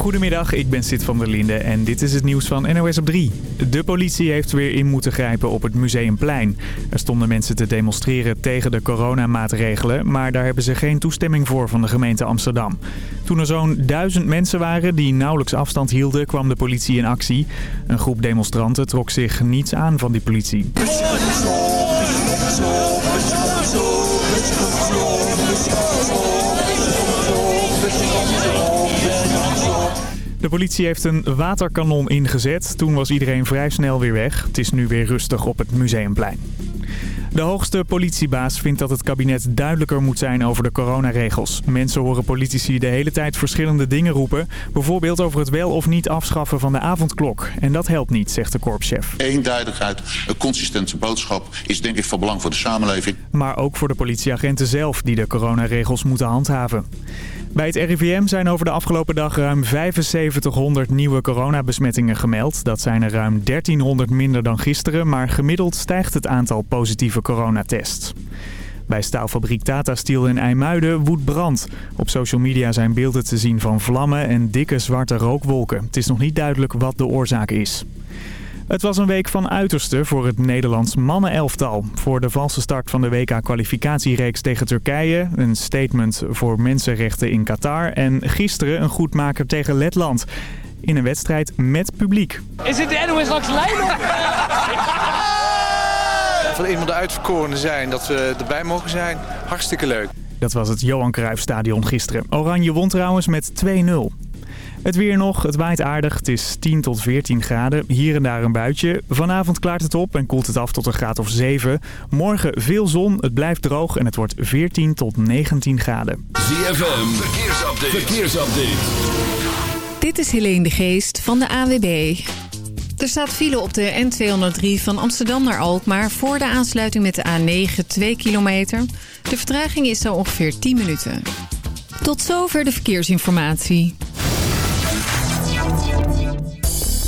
Goedemiddag, ik ben Sid van der Linde en dit is het nieuws van NOS op 3. De politie heeft weer in moeten grijpen op het Museumplein. Er stonden mensen te demonstreren tegen de coronamaatregelen... maar daar hebben ze geen toestemming voor van de gemeente Amsterdam. Toen er zo'n duizend mensen waren die nauwelijks afstand hielden... kwam de politie in actie. Een groep demonstranten trok zich niets aan van die politie. De politie heeft een waterkanon ingezet. Toen was iedereen vrij snel weer weg. Het is nu weer rustig op het Museumplein. De hoogste politiebaas vindt dat het kabinet duidelijker moet zijn over de coronaregels. Mensen horen politici de hele tijd verschillende dingen roepen. Bijvoorbeeld over het wel of niet afschaffen van de avondklok. En dat helpt niet, zegt de korpschef. Eén duidelijkheid, een consistente boodschap is denk ik van belang voor de samenleving. Maar ook voor de politieagenten zelf die de coronaregels moeten handhaven. Bij het RIVM zijn over de afgelopen dag ruim 7500 nieuwe coronabesmettingen gemeld. Dat zijn er ruim 1300 minder dan gisteren, maar gemiddeld stijgt het aantal positieve coronatests. Bij staalfabriek Tata Steel in IJmuiden woedt brand. Op social media zijn beelden te zien van vlammen en dikke zwarte rookwolken. Het is nog niet duidelijk wat de oorzaak is. Het was een week van uiterste voor het Nederlands mannenelftal. Voor de valse start van de WK-kwalificatiereeks tegen Turkije... een statement voor mensenrechten in Qatar... en gisteren een goedmaker tegen Letland. In een wedstrijd met publiek. Is het de NOS langs lijn? Van een van de uitverkorenen zijn dat we erbij mogen zijn. Hartstikke leuk. Dat was het Johan Cruijffstadion gisteren. Oranje won trouwens met 2-0. Het weer nog, het waait aardig. Het is 10 tot 14 graden. Hier en daar een buitje. Vanavond klaart het op en koelt het af tot een graad of 7. Morgen veel zon, het blijft droog en het wordt 14 tot 19 graden. ZFM, verkeersupdate. verkeersupdate. Dit is Helene de Geest van de AWB. Er staat file op de N203 van Amsterdam naar Alkmaar... voor de aansluiting met de A9 2 kilometer. De vertraging is zo ongeveer 10 minuten. Tot zover de verkeersinformatie.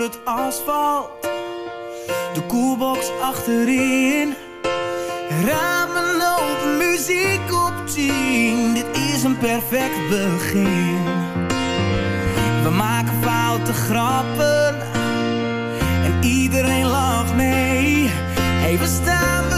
het asfalt. De koelbox achterin. Ramen open, muziek op 10. Dit is een perfect begin. We maken foute grappen. En iedereen lacht mee. Even staan we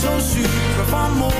zo super van mooi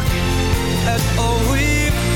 het we.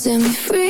set me free.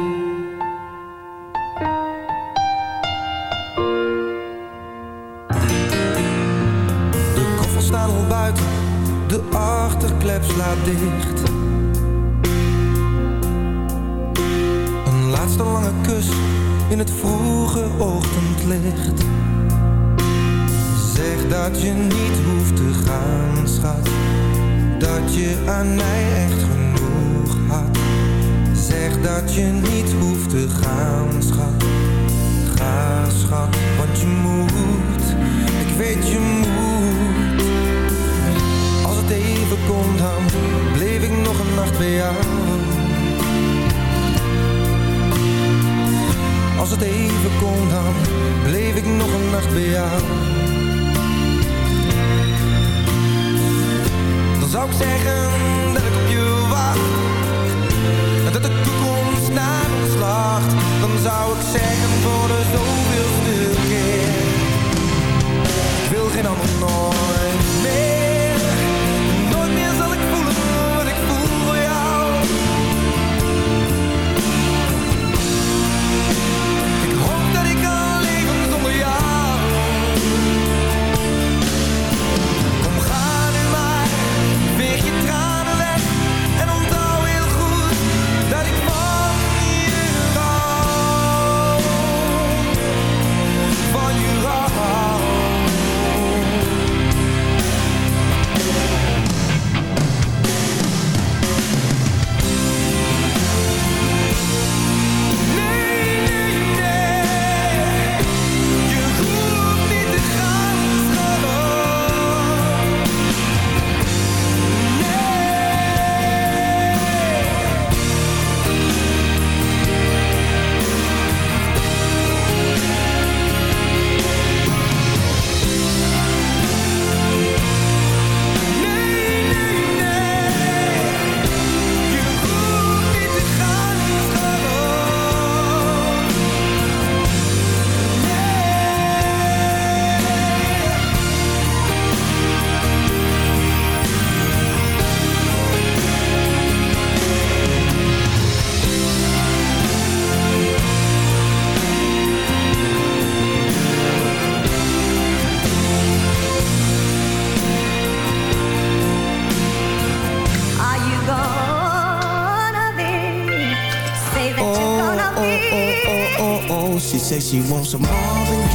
She wants some Marvin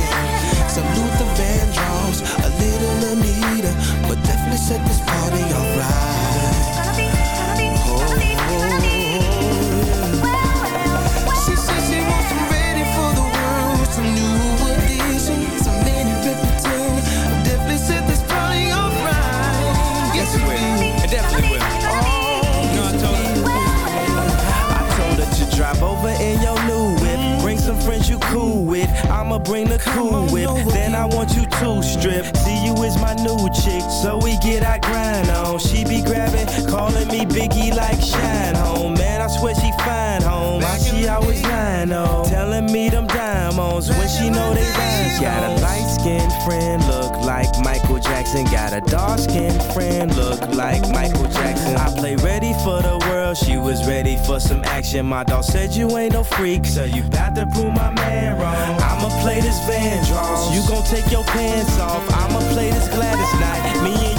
for some action. My dog said you ain't no freak, so you bout to prove my man wrong. I'ma play this Van Vandross. You gon' take your pants off. I'ma play this Gladys night. Me and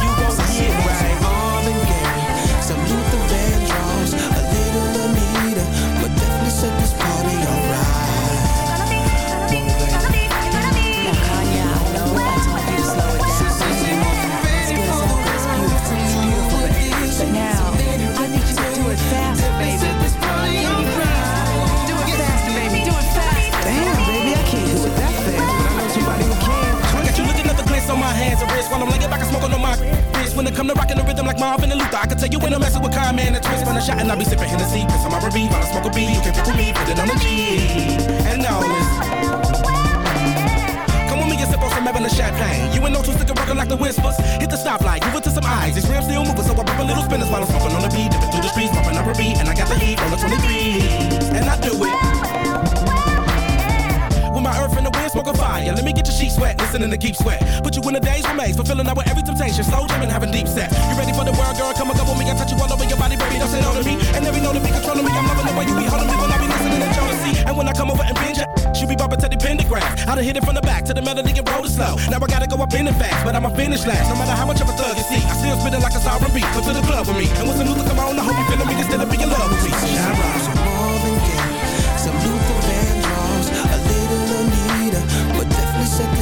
When it come to rocking the rhythm like Marvin and Luther, I can tell you when I'm messing with Kyle, and twist. on a shot and I be sipping Hennessy. On my R&B while I smoke a B. You can pick with me, put it on the G. And now some Evan and champagne. You ain't no two stick rockin' like the whispers. Hit the stoplight, give it to some eyes. These rims still moving, so I pop a little spinners while I'm smoking on the beat. Dipping through the streets, bumping up a beat, and I got the heat on the 23. And I do it. The wind, smoking fire. Let me get your sheets wet, listening to keep sweat. Put you in a daze remains, fulfilling out with every temptation. Slow jamming, having deep set. You ready for the world, girl? Come and go with me. I touch you all over your body, baby. Don't say no to me. And every know to be controlling me. I'm loving the way you be holding me when I be listening to jealousy. And when I come over and binge, she be bumping to the pentagram. I done hit it from the back to the melody and roll it slow. Now I gotta go up in it fast, but I'ma finish last. No matter how much of a thug you see, I still spinning like a sovereign beat. Come to the club with me. And when some Luther come on, I hope you feeling me. Instead of being in love with me. Shine right. Some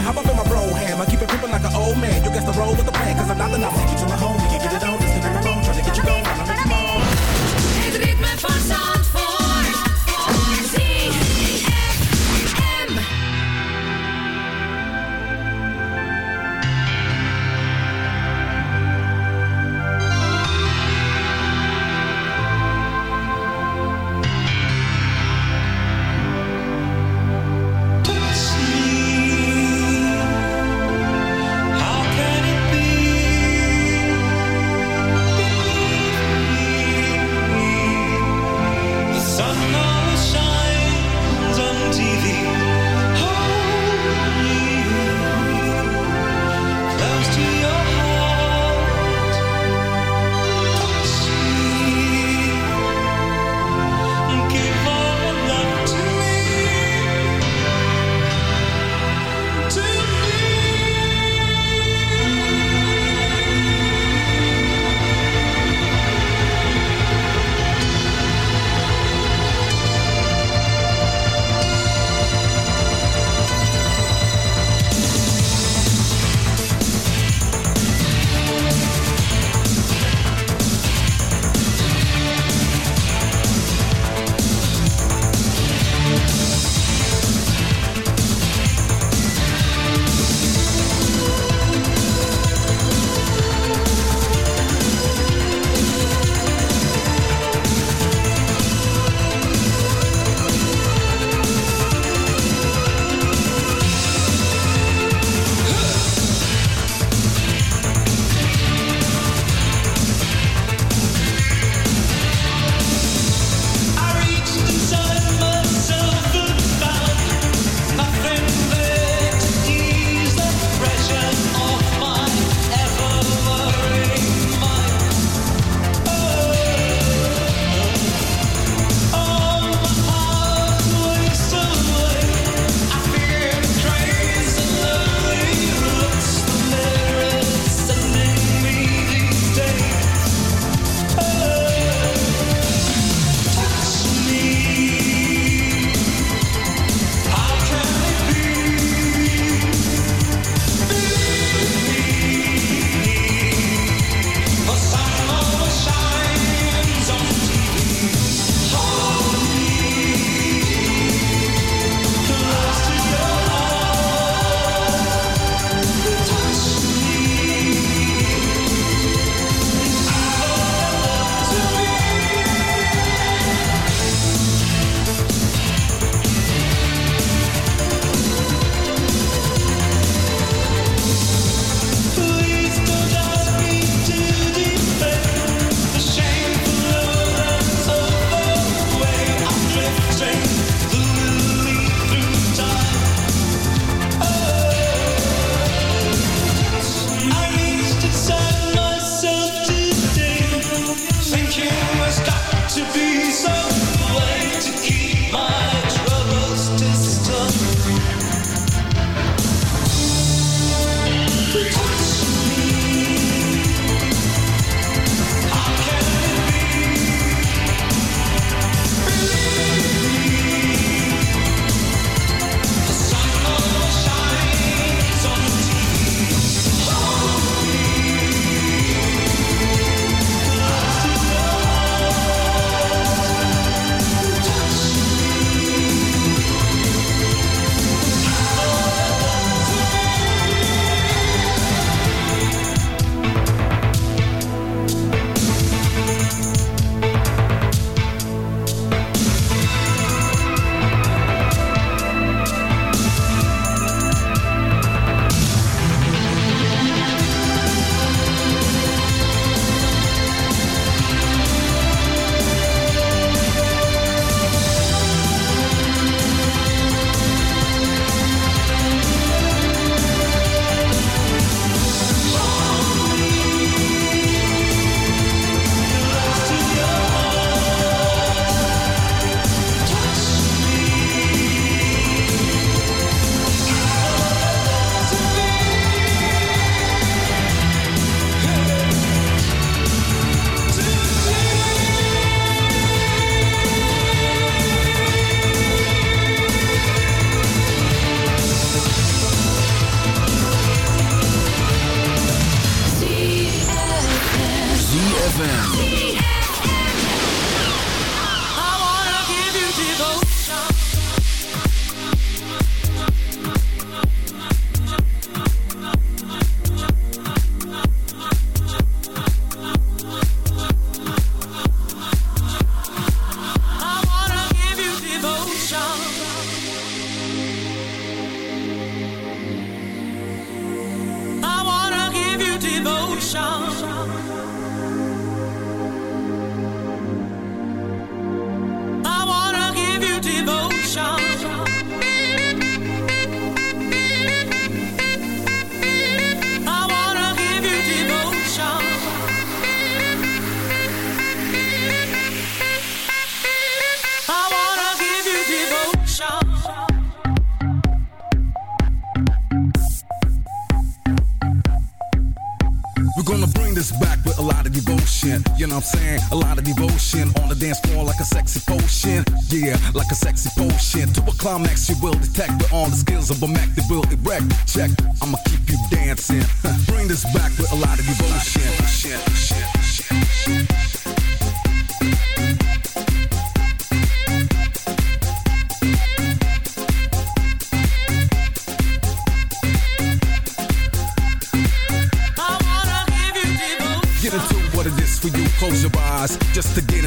man. Hop up in my bro ham. I keep it pimpin' like an old man. You guess the road with the plan, cause I'm not the nothing. Get to my home, we can get it on. This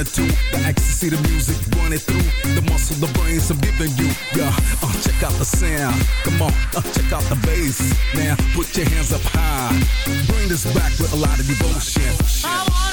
just to the ecstasy, the music running through the muscle, the brains I'm giving you. Yeah, uh, check out the sound. Come on, uh, check out the bass. Now put your hands up high. Bring this back with a lot of devotion. I wanna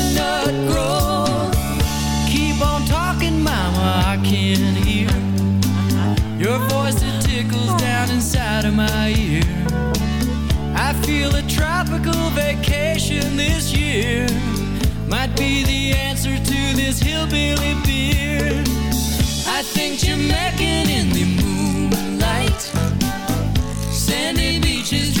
can hear your voice that tickles down inside of my ear. I feel a tropical vacation this year might be the answer to this hillbilly beer. I think Jamaican in the moonlight. Sandy beaches